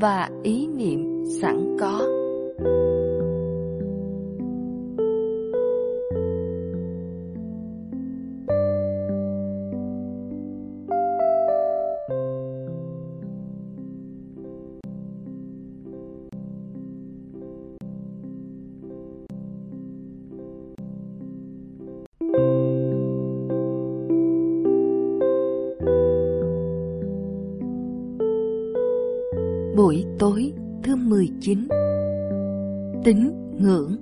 và ý niệm sẵn có. Buổi tối thứ 19 Tính ngưỡng.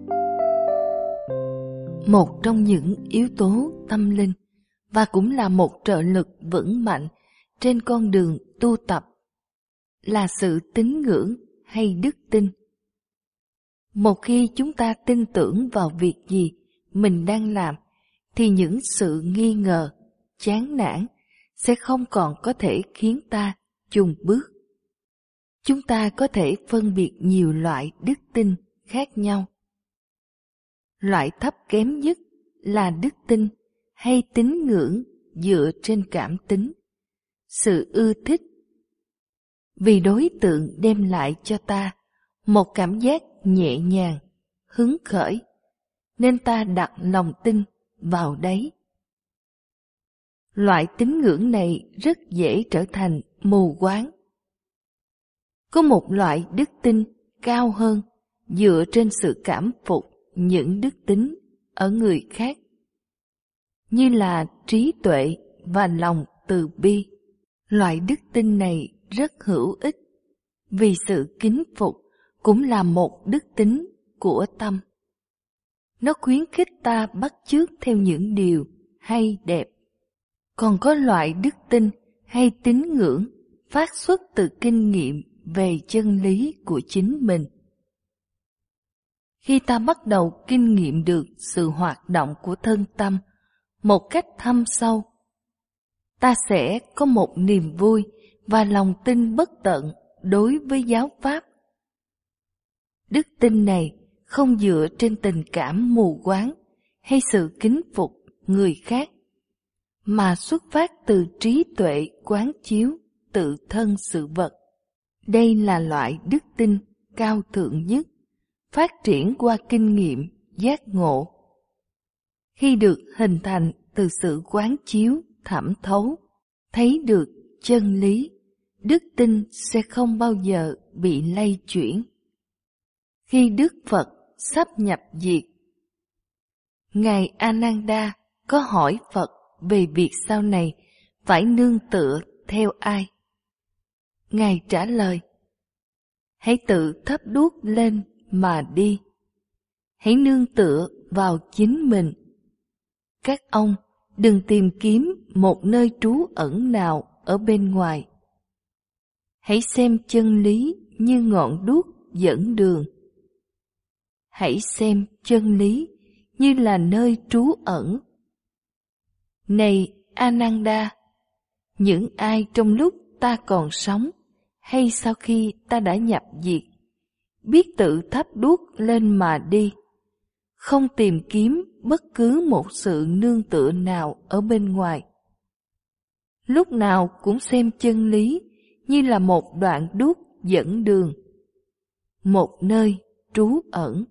Một trong những yếu tố tâm linh và cũng là một trợ lực vững mạnh trên con đường tu tập là sự tín ngưỡng hay đức tin. Một khi chúng ta tin tưởng vào việc gì mình đang làm thì những sự nghi ngờ, chán nản sẽ không còn có thể khiến ta chùn bước chúng ta có thể phân biệt nhiều loại đức tin khác nhau. Loại thấp kém nhất là đức tin hay tín ngưỡng dựa trên cảm tính, sự ưa thích. Vì đối tượng đem lại cho ta một cảm giác nhẹ nhàng, hứng khởi, nên ta đặt lòng tin vào đấy. Loại tín ngưỡng này rất dễ trở thành mù quáng có một loại đức tin cao hơn, dựa trên sự cảm phục những đức tính ở người khác, như là trí tuệ và lòng từ bi. Loại đức tin này rất hữu ích vì sự kính phục cũng là một đức tính của tâm. Nó khuyến khích ta bắt chước theo những điều hay đẹp. Còn có loại đức tin hay tín ngưỡng phát xuất từ kinh nghiệm về chân lý của chính mình. Khi ta bắt đầu kinh nghiệm được sự hoạt động của thân tâm một cách thâm sâu, ta sẽ có một niềm vui và lòng tin bất tận đối với giáo pháp. Đức tin này không dựa trên tình cảm mù quáng hay sự kính phục người khác, mà xuất phát từ trí tuệ quán chiếu tự thân sự vật. Đây là loại đức tin cao thượng nhất, phát triển qua kinh nghiệm, giác ngộ. Khi được hình thành từ sự quán chiếu, thẩm thấu, thấy được chân lý, đức tin sẽ không bao giờ bị lay chuyển. Khi Đức Phật sắp nhập diệt, Ngài Ananda có hỏi Phật về việc sau này phải nương tựa theo ai. Ngài trả lời, hãy tự thắp đuốc lên mà đi. Hãy nương tựa vào chính mình. Các ông đừng tìm kiếm một nơi trú ẩn nào ở bên ngoài. Hãy xem chân lý như ngọn đuốc dẫn đường. Hãy xem chân lý như là nơi trú ẩn. Này Ananda, những ai trong lúc ta còn sống hay sau khi ta đã nhập diệt, biết tự thắp đuốc lên mà đi, không tìm kiếm bất cứ một sự nương tựa nào ở bên ngoài. Lúc nào cũng xem chân lý như là một đoạn đuốc dẫn đường, một nơi trú ẩn.